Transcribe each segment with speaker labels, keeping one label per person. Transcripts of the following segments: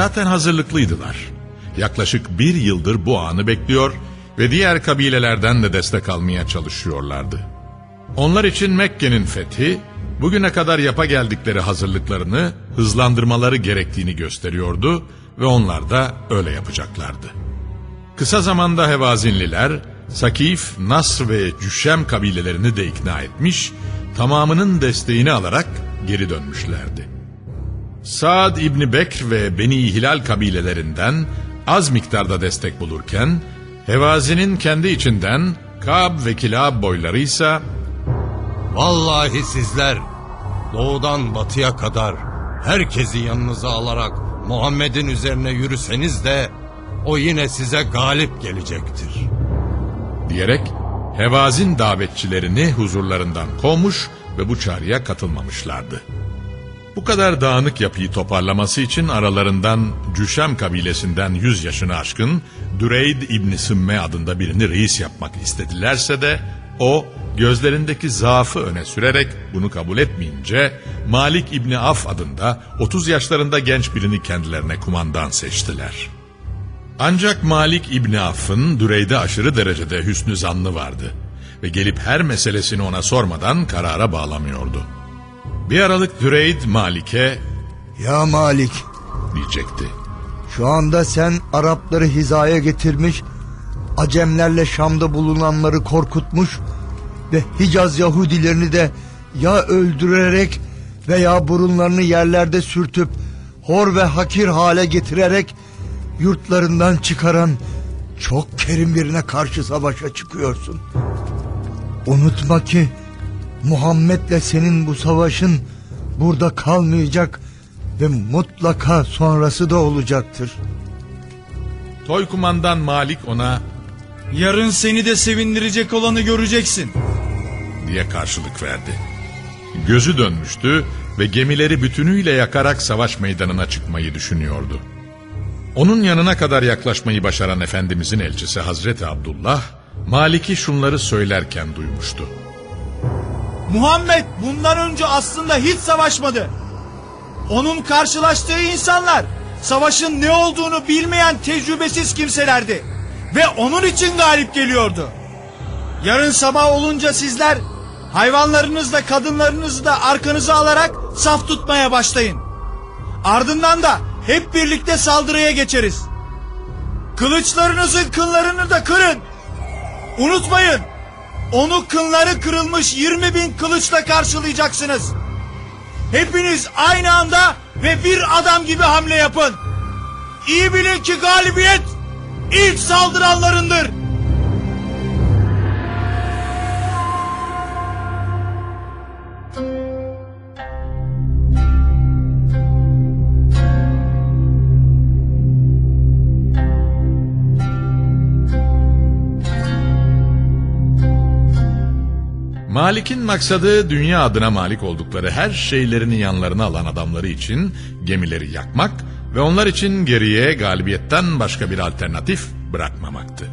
Speaker 1: Zaten hazırlıklıydılar. Yaklaşık bir yıldır bu anı bekliyor ve diğer kabilelerden de destek almaya çalışıyorlardı. Onlar için Mekke'nin fethi, bugüne kadar yapa geldikleri hazırlıklarını hızlandırmaları gerektiğini gösteriyordu ve onlar da öyle yapacaklardı. Kısa zamanda Hevazinliler, Sakif, Nasr ve Cüşem kabilelerini de ikna etmiş, tamamının desteğini alarak geri dönmüşlerdi. Saad İbni Bekr ve Beni Hilal kabilelerinden az miktarda destek bulurken, Hevazi'nin kendi içinden Kab ve Kilab boyları ise
Speaker 2: Vallahi sizler doğudan batıya kadar herkesi yanınıza alarak Muhammed'in üzerine yürüseniz de o yine size galip gelecektir.
Speaker 1: diyerek Hevazin davetçilerini huzurlarından kovmuş ve bu çağrıya katılmamışlardı. Bu kadar dağınık yapıyı toparlaması için aralarından Cüşem kabilesinden 100 yaşını aşkın Düreyd İbni Sımme adında birini reis yapmak istedilerse de o gözlerindeki zaafı öne sürerek bunu kabul etmeyince Malik İbni Af adında 30 yaşlarında genç birini kendilerine kumandan seçtiler. Ancak Malik İbni Aff'ın Düreyd'e aşırı derecede hüsnü zannı vardı ve gelip her meselesini ona sormadan karara bağlamıyordu. Bir aralık Düreyd Malik'e
Speaker 3: Ya Malik,
Speaker 1: diyecekti.
Speaker 3: şu anda sen Arapları hizaya getirmiş, Acemlerle Şam'da bulunanları korkutmuş ve Hicaz Yahudilerini de ya öldürerek veya burunlarını yerlerde sürtüp hor ve hakir hale getirerek yurtlarından çıkaran çok kerim birine karşı savaşa çıkıyorsun. Unutma ki Muhammed'le senin bu savaşın burada kalmayacak ve mutlaka sonrası da olacaktır.
Speaker 1: Toy kumandan Malik ona
Speaker 4: Yarın seni de sevindirecek olanı göreceksin.
Speaker 1: diye karşılık verdi. Gözü dönmüştü ve gemileri bütünüyle yakarak savaş meydanına çıkmayı düşünüyordu. Onun yanına kadar yaklaşmayı başaran Efendimizin elçisi Hazreti Abdullah, Malik'i şunları söylerken duymuştu.
Speaker 4: Muhammed bundan önce aslında hiç savaşmadı. Onun karşılaştığı insanlar savaşın ne olduğunu bilmeyen tecrübesiz kimselerdi. Ve onun için galip geliyordu. Yarın sabah olunca sizler hayvanlarınızla kadınlarınızı da arkanıza alarak saf tutmaya başlayın. Ardından da hep birlikte saldırıya geçeriz. Kılıçlarınızın kınlarını da kırın. Unutmayın onu kınları kırılmış 20 bin kılıçla karşılayacaksınız. Hepiniz aynı anda ve bir adam gibi hamle yapın. İyi bilin ki galibiyet ilk saldıranlarındır.
Speaker 1: Malik'in maksadı dünya adına malik oldukları her şeylerini yanlarına alan adamları için gemileri yakmak ve onlar için geriye galibiyetten başka bir alternatif bırakmamaktı.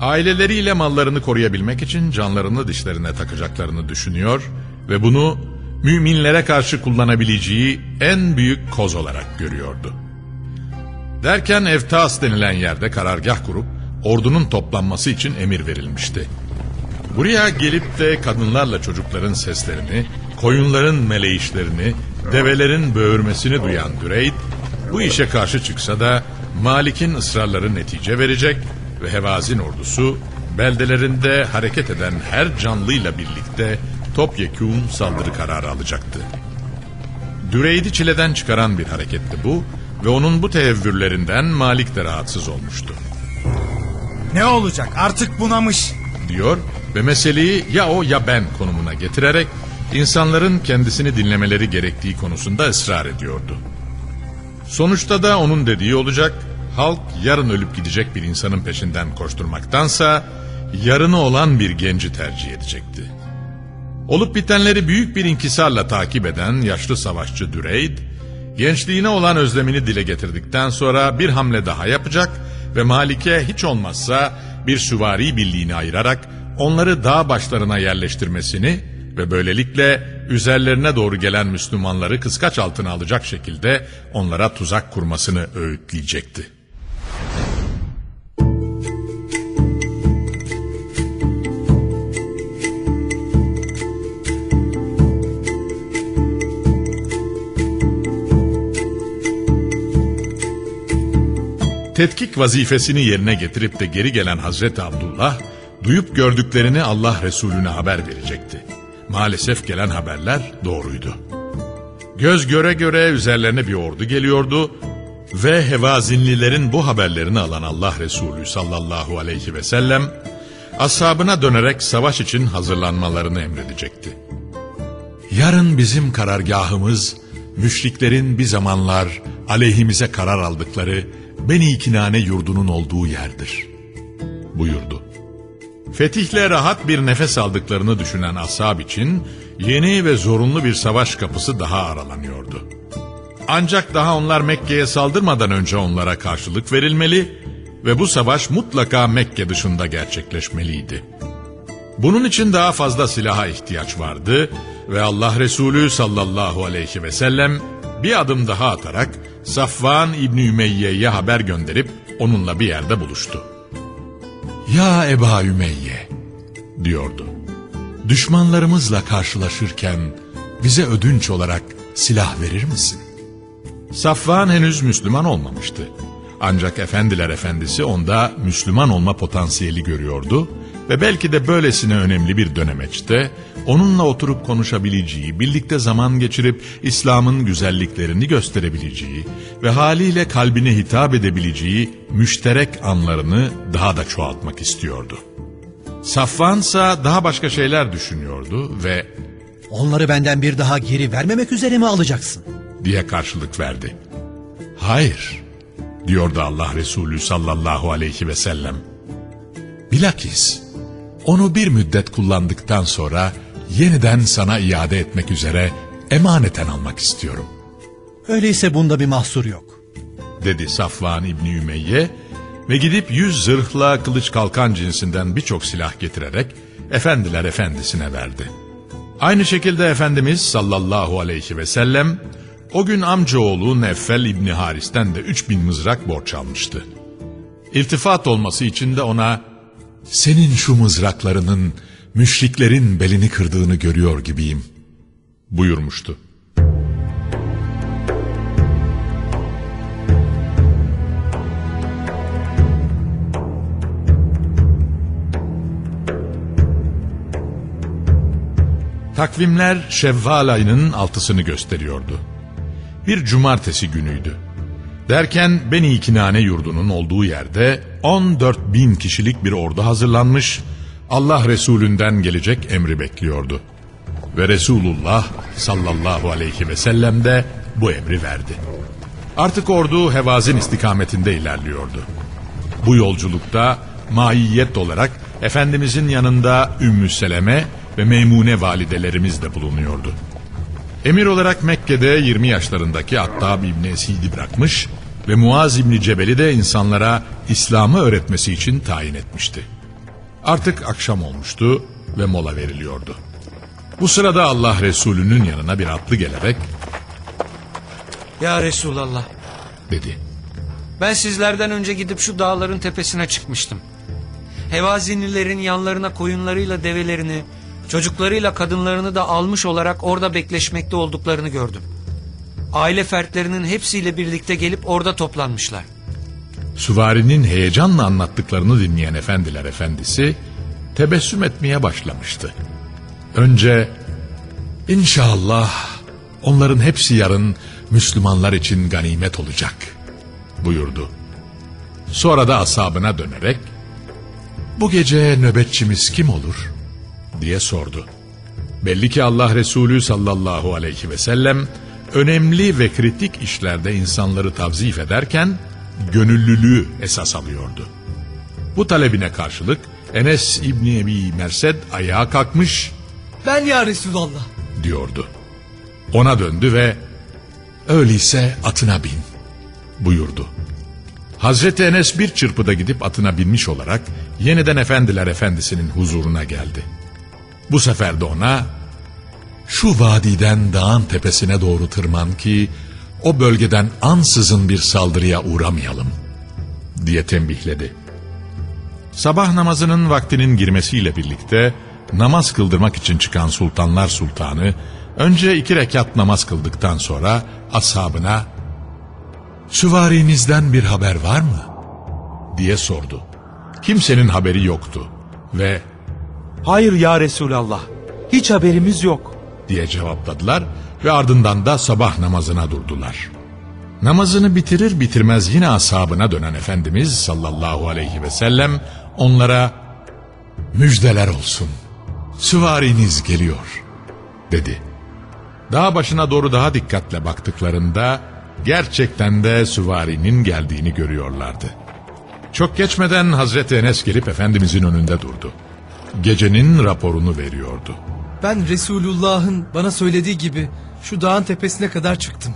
Speaker 1: Aileleriyle mallarını koruyabilmek için canlarını dişlerine takacaklarını düşünüyor ve bunu müminlere karşı kullanabileceği en büyük koz olarak görüyordu. Derken Evtas denilen yerde karargah kurup ordunun toplanması için emir verilmişti. Buraya gelip de kadınlarla çocukların seslerini, koyunların meleyişlerini, develerin böğürmesini duyan Düreyd, bu işe karşı çıksa da Malik'in ısrarları netice verecek ve Hevazin ordusu beldelerinde hareket eden her canlıyla birlikte topyekun saldırı kararı alacaktı. Düreyd'i çileden çıkaran bir hareketti bu ve onun bu tehevvürlerinden Malik de rahatsız olmuştu.
Speaker 4: Ne olacak artık bunamış.
Speaker 1: Diyor ve meseleyi ya o ya ben konumuna getirerek insanların kendisini dinlemeleri gerektiği konusunda ısrar ediyordu. Sonuçta da onun dediği olacak, halk yarın ölüp gidecek bir insanın peşinden koşturmaktansa yarını olan bir genci tercih edecekti. Olup bitenleri büyük bir inkisarla takip eden yaşlı savaşçı Düreyd, gençliğine olan özlemini dile getirdikten sonra bir hamle daha yapacak ve Malik'e hiç olmazsa bir süvari birliğini ayırarak onları dağ başlarına yerleştirmesini ve böylelikle üzerlerine doğru gelen Müslümanları kıskaç altına alacak şekilde onlara tuzak kurmasını öğütleyecekti. Tetkik vazifesini yerine getirip de geri gelen Hazreti Abdullah, duyup gördüklerini Allah Resulüne haber verecekti. Maalesef gelen haberler doğruydu. Göz göre göre üzerlerine bir ordu geliyordu ve Hevazinlilerin bu haberlerini alan Allah Resulü sallallahu aleyhi ve sellem, ashabına dönerek savaş için hazırlanmalarını emredecekti. Yarın bizim karargahımız, müşriklerin bir zamanlar aleyhimize karar aldıkları Beni Kinane yurdunun olduğu yerdir. Buyurdu. Fetihle rahat bir nefes aldıklarını düşünen ashab için yeni ve zorunlu bir savaş kapısı daha aralanıyordu. Ancak daha onlar Mekke'ye saldırmadan önce onlara karşılık verilmeli ve bu savaş mutlaka Mekke dışında gerçekleşmeliydi. Bunun için daha fazla silaha ihtiyaç vardı ve Allah Resulü sallallahu aleyhi ve sellem bir adım daha atarak Safvan İbni Ümeyye'ye haber gönderip onunla bir yerde buluştu. Ya Eba Ümeyye diyordu. Düşmanlarımızla karşılaşırken bize ödünç olarak silah verir misin? Safvan henüz Müslüman olmamıştı. Ancak efendiler efendisi onda Müslüman olma potansiyeli görüyordu ve belki de böylesine önemli bir dönemeçte onunla oturup konuşabileceği, birlikte zaman geçirip İslam'ın güzelliklerini gösterebileceği ve haliyle kalbine hitap edebileceği müşterek anlarını daha da çoğaltmak istiyordu. Safvansa daha başka şeyler düşünüyordu ve
Speaker 5: Onları benden bir daha geri vermemek üzere mi alacaksın?
Speaker 1: diye karşılık verdi. Hayır, diyordu Allah Resulü sallallahu aleyhi ve sellem. Bilakis onu bir müddet kullandıktan sonra yeniden sana iade etmek üzere emaneten almak istiyorum.
Speaker 5: Öyleyse bunda bir mahsur yok.
Speaker 1: Dedi Safvan İbni Ümeyye ve gidip yüz zırhla kılıç kalkan cinsinden birçok silah getirerek efendiler efendisine verdi. Aynı şekilde Efendimiz sallallahu aleyhi ve sellem o gün amcaoğlu Neffel İbni Haris'ten de 3000 mızrak borç almıştı. İltifat olması için de ona senin şu mızraklarının müşriklerin belini kırdığını görüyor gibiyim buyurmuştu. Takvimler Şevval ayının altısını gösteriyordu. Bir cumartesi günüydü. Derken Beni Kinane yurdunun olduğu yerde 14 bin kişilik bir ordu hazırlanmış, Allah Resulünden gelecek emri bekliyordu. Ve Resulullah sallallahu aleyhi ve sellem de bu emri verdi. Artık ordu Hevazin istikametinde ilerliyordu. Bu yolculukta maiyet olarak Efendimizin yanında Ümmü Seleme ve Meymune validelerimiz de bulunuyordu. Emir olarak Mekke'de 20 yaşlarındaki Attab İbni Esid'i bırakmış ve Muaz İbni Cebel'i de insanlara İslam'ı öğretmesi için tayin etmişti. Artık akşam olmuştu ve mola veriliyordu. Bu sırada Allah Resulü'nün yanına bir atlı gelerek
Speaker 6: Ya Resulallah
Speaker 1: dedi.
Speaker 6: ben sizlerden önce gidip şu dağların tepesine çıkmıştım. Hevazinilerin yanlarına koyunlarıyla develerini, çocuklarıyla kadınlarını da almış olarak orada bekleşmekte olduklarını gördüm. Aile fertlerinin hepsiyle birlikte gelip orada toplanmışlar.
Speaker 1: Süvarinin heyecanla anlattıklarını dinleyen efendiler efendisi tebessüm etmeye başlamıştı. Önce inşallah onların hepsi yarın Müslümanlar için ganimet olacak buyurdu. Sonra da asabına dönerek bu gece nöbetçimiz kim olur diye sordu. Belli ki Allah Resulü sallallahu aleyhi ve sellem önemli ve kritik işlerde insanları tavzif ederken gönüllülüğü esas alıyordu. Bu talebine karşılık Enes İbni Ebi Mersed ayağa kalkmış
Speaker 7: Ben ya Resulallah.
Speaker 1: diyordu. Ona döndü ve öyleyse atına bin buyurdu. Hazreti Enes bir çırpıda gidip atına binmiş olarak yeniden efendiler efendisinin huzuruna geldi. Bu sefer de ona şu vadiden dağın tepesine doğru tırman ki o bölgeden ansızın bir saldırıya uğramayalım diye tembihledi. Sabah namazının vaktinin girmesiyle birlikte namaz kıldırmak için çıkan sultanlar sultanı önce iki rekat namaz kıldıktan sonra ashabına süvarinizden bir haber var mı? diye sordu. Kimsenin haberi yoktu ve
Speaker 8: Hayır ya Resulallah. Hiç haberimiz yok.
Speaker 1: Diye cevapladılar ve ardından da sabah namazına durdular. Namazını bitirir bitirmez yine ashabına dönen Efendimiz sallallahu aleyhi ve sellem onlara müjdeler olsun. Süvariniz geliyor dedi. Dağ başına doğru daha dikkatle baktıklarında gerçekten de süvarinin geldiğini görüyorlardı. Çok geçmeden Hazreti Enes gelip Efendimizin önünde durdu. Gecenin raporunu veriyordu.
Speaker 7: Ben Resulullah'ın bana söylediği gibi şu dağın tepesine kadar çıktım.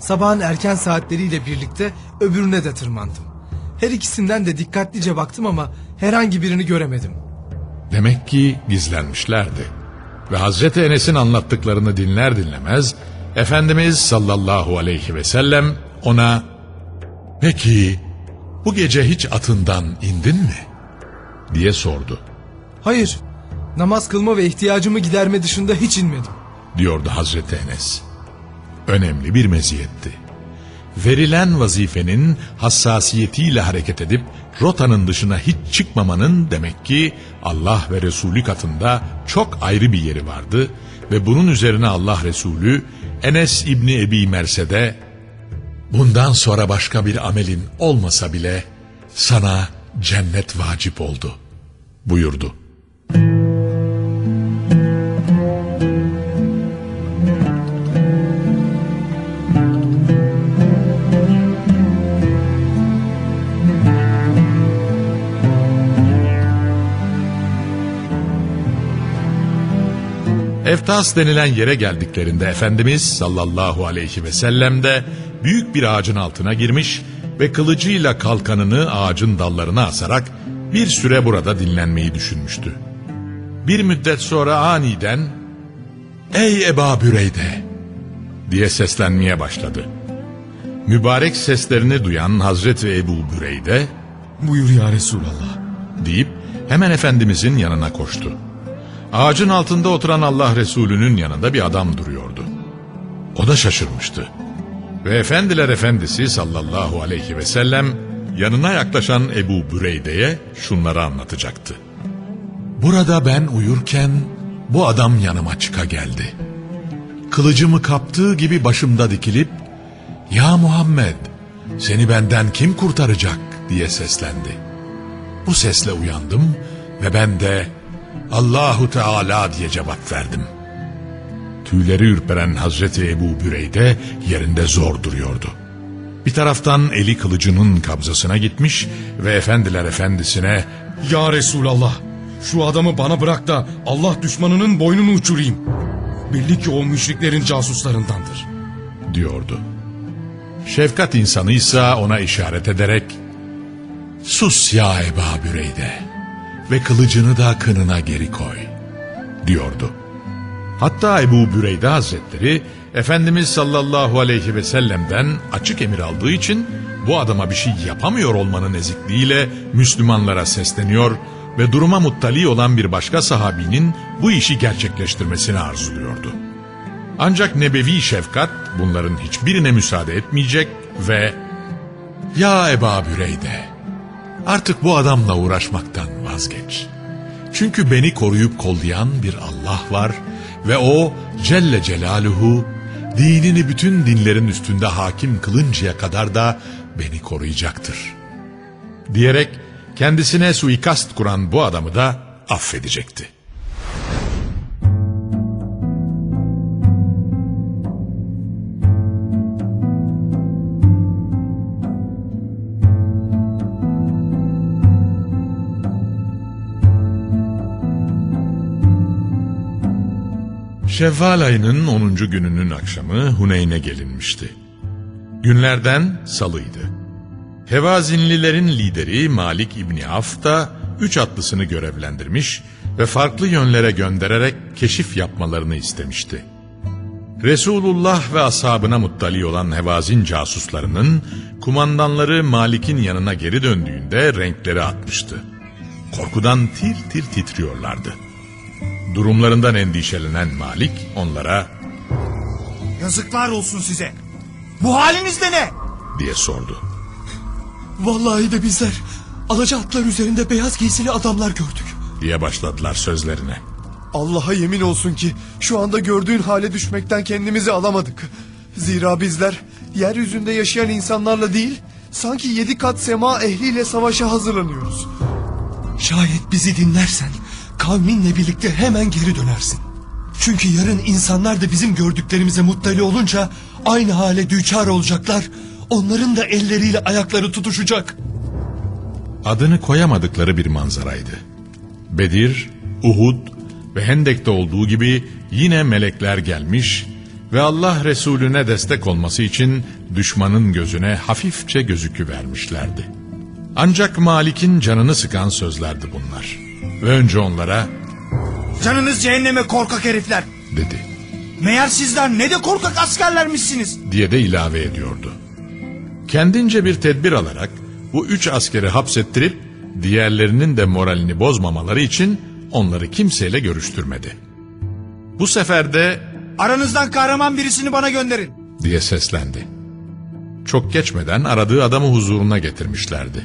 Speaker 7: Sabahın erken saatleriyle birlikte öbürüne de tırmandım. Her ikisinden de dikkatlice baktım ama herhangi birini göremedim.
Speaker 1: Demek ki gizlenmişlerdi. Ve Hazreti Enes'in anlattıklarını dinler dinlemez Efendimiz sallallahu aleyhi ve sellem ona Peki bu gece hiç atından indin mi? diye sordu.
Speaker 7: Hayır, namaz kılma ve ihtiyacımı giderme dışında hiç inmedim.
Speaker 1: diyordu Hazreti Enes. Önemli bir meziyetti. Verilen vazifenin hassasiyetiyle hareket edip rotanın dışına hiç çıkmamanın demek ki Allah ve Resulü katında çok ayrı bir yeri vardı ve bunun üzerine Allah Resulü Enes İbni Ebi Mersed'e bundan sonra başka bir amelin olmasa bile sana cennet vacip oldu buyurdu. Eftas denilen yere geldiklerinde Efendimiz sallallahu aleyhi ve sellem de büyük bir ağacın altına girmiş ve kılıcıyla kalkanını ağacın dallarına asarak bir süre burada dinlenmeyi düşünmüştü. Bir müddet sonra aniden ''Ey Eba Büreyde!'' diye seslenmeye başladı. Mübarek seslerini duyan Hazreti Ebu Büreyde
Speaker 8: Buyur ya Resulallah.
Speaker 1: deyip hemen Efendimizin yanına koştu. Ağacın altında oturan Allah Resulü'nün yanında bir adam duruyordu. O da şaşırmıştı. Ve Efendiler Efendisi sallallahu aleyhi ve sellem yanına yaklaşan Ebu Büreyde'ye şunları anlatacaktı. Burada ben uyurken bu adam yanıma çıka geldi. Kılıcımı kaptığı gibi başımda dikilip ''Ya Muhammed seni benden kim kurtaracak?'' diye seslendi. Bu sesle uyandım ve ben de Allahu Teala diye cevap verdim. Tüyleri ürperen Hazreti Ebu Büreyde yerinde zor duruyordu. Bir taraftan eli kılıcının kabzasına gitmiş ve efendiler efendisine
Speaker 8: Ya Resulallah.
Speaker 9: Şu adamı bana bırak da Allah düşmanının boynunu uçurayım. Belli ki o müşriklerin casuslarındandır.
Speaker 1: diyordu. Şefkat insanıysa ona işaret ederek ''Sus ya Eba Büreyde ve kılıcını da kınına geri koy.'' diyordu. Hatta Ebu Büreyde Hazretleri Efendimiz sallallahu aleyhi ve sellem'den açık emir aldığı için bu adama bir şey yapamıyor olmanın ezikliğiyle Müslümanlara sesleniyor ve duruma muttali olan bir başka sahabinin bu işi gerçekleştirmesini arzuluyordu. Ancak nebevi şefkat bunların hiçbirine müsaade etmeyecek ve ''Ya Eba Büreyde, artık bu adamla uğraşmaktan vazgeç. Çünkü beni koruyup kollayan bir Allah var ve o Celle Celaluhu dinini bütün dinlerin üstünde hakim kılıncaya kadar da beni koruyacaktır.'' diyerek kendisine suikast kuran bu adamı da affedecekti. Şevval ayının 10. gününün akşamı Huneyn'e gelinmişti. Günlerden salıydı. Hevazinlilerin lideri Malik İbni Af da üç atlısını görevlendirmiş ve farklı yönlere göndererek keşif yapmalarını istemişti. Resulullah ve ashabına muttali olan Hevazin casuslarının kumandanları Malik'in yanına geri döndüğünde renkleri atmıştı. Korkudan tir tir titriyorlardı. Durumlarından endişelenen Malik onlara
Speaker 4: Yazıklar olsun size. Bu haliniz de ne?
Speaker 1: diye sordu.
Speaker 10: Vallahi de bizler alaca atlar üzerinde beyaz giysili adamlar gördük.
Speaker 1: diye başladılar sözlerine.
Speaker 10: Allah'a yemin olsun ki şu anda gördüğün hale düşmekten kendimizi alamadık. Zira bizler yeryüzünde yaşayan insanlarla değil sanki yedi kat sema ehliyle savaşa hazırlanıyoruz. Şayet bizi dinlersen kavminle birlikte hemen geri dönersin. Çünkü yarın insanlar da bizim gördüklerimize muttali olunca aynı hale düçar olacaklar. Onların da elleriyle ayakları tutuşacak.
Speaker 1: Adını koyamadıkları bir manzaraydı. Bedir, Uhud ve Hendek'te olduğu gibi yine melekler gelmiş ve Allah Resulüne destek olması için düşmanın gözüne hafifçe gözükü vermişlerdi. Ancak Malik'in canını sıkan sözlerdi bunlar. Ve önce onlara
Speaker 4: Canınız cehenneme korkak herifler.
Speaker 1: dedi
Speaker 4: Meğer sizler ne de korkak askerlermişsiniz.
Speaker 1: diye de ilave ediyordu. Kendince bir tedbir alarak bu üç askeri hapsettirip diğerlerinin de moralini bozmamaları için onları kimseyle görüştürmedi. Bu sefer de
Speaker 4: Aranızdan kahraman birisini bana gönderin.
Speaker 1: diye seslendi. Çok geçmeden aradığı adamı huzuruna getirmişlerdi.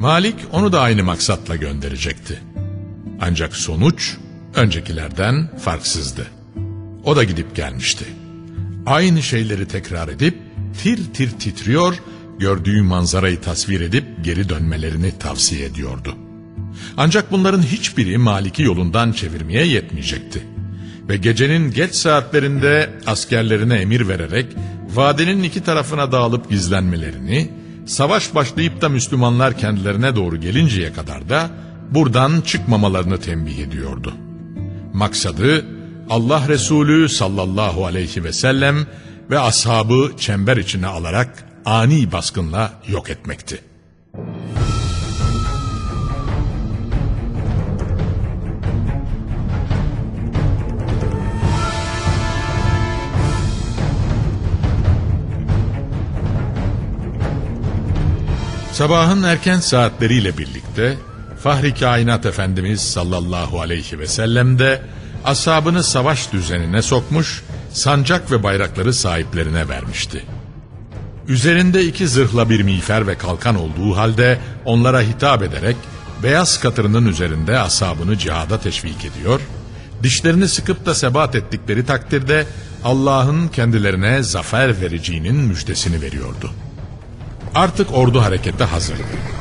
Speaker 1: Malik onu da aynı maksatla gönderecekti. Ancak sonuç öncekilerden farksızdı. O da gidip gelmişti. Aynı şeyleri tekrar edip tir tir titriyor, gördüğü manzarayı tasvir edip geri dönmelerini tavsiye ediyordu. Ancak bunların hiçbiri Malik'i yolundan çevirmeye yetmeyecekti. Ve gecenin geç saatlerinde askerlerine emir vererek vadenin iki tarafına dağılıp gizlenmelerini, savaş başlayıp da Müslümanlar kendilerine doğru gelinceye kadar da buradan çıkmamalarını tembih ediyordu. Maksadı Allah Resulü sallallahu aleyhi ve sellem ve ashabı çember içine alarak ani baskınla yok etmekti. Sabahın erken saatleriyle birlikte Fahri Kainat Efendimiz sallallahu aleyhi ve sellem de ashabını savaş düzenine sokmuş, sancak ve bayrakları sahiplerine vermişti. Üzerinde iki zırhla bir miğfer ve kalkan olduğu halde onlara hitap ederek beyaz katırının üzerinde ashabını cihada teşvik ediyor, dişlerini sıkıp da sebat ettikleri takdirde Allah'ın kendilerine zafer vereceğinin müjdesini veriyordu. Artık ordu harekete hazırdı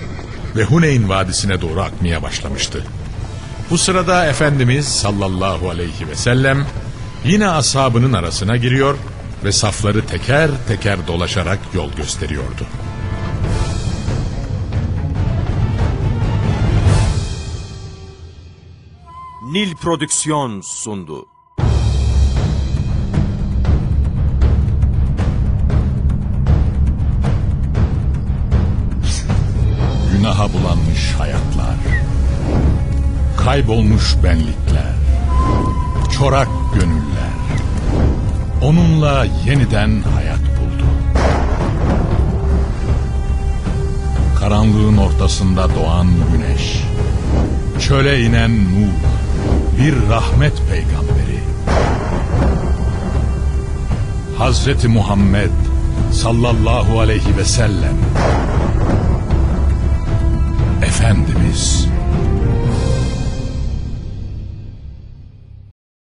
Speaker 1: ve Huneyn Vadisi'ne doğru akmaya başlamıştı. Bu sırada Efendimiz sallallahu aleyhi ve sellem yine ashabının arasına giriyor ve safları teker teker dolaşarak yol gösteriyordu.
Speaker 11: Nil Prodüksiyon sundu.
Speaker 1: Günaha bulanmış hayatlar. Kaybolmuş benlikler. Çorak gönüller. Onunla yeniden hayat buldu. Karanlığın ortasında doğan güneş. Çöle inen nur. Bir rahmet peygamberi. Hazreti Muhammed sallallahu aleyhi ve sellem Efendimiz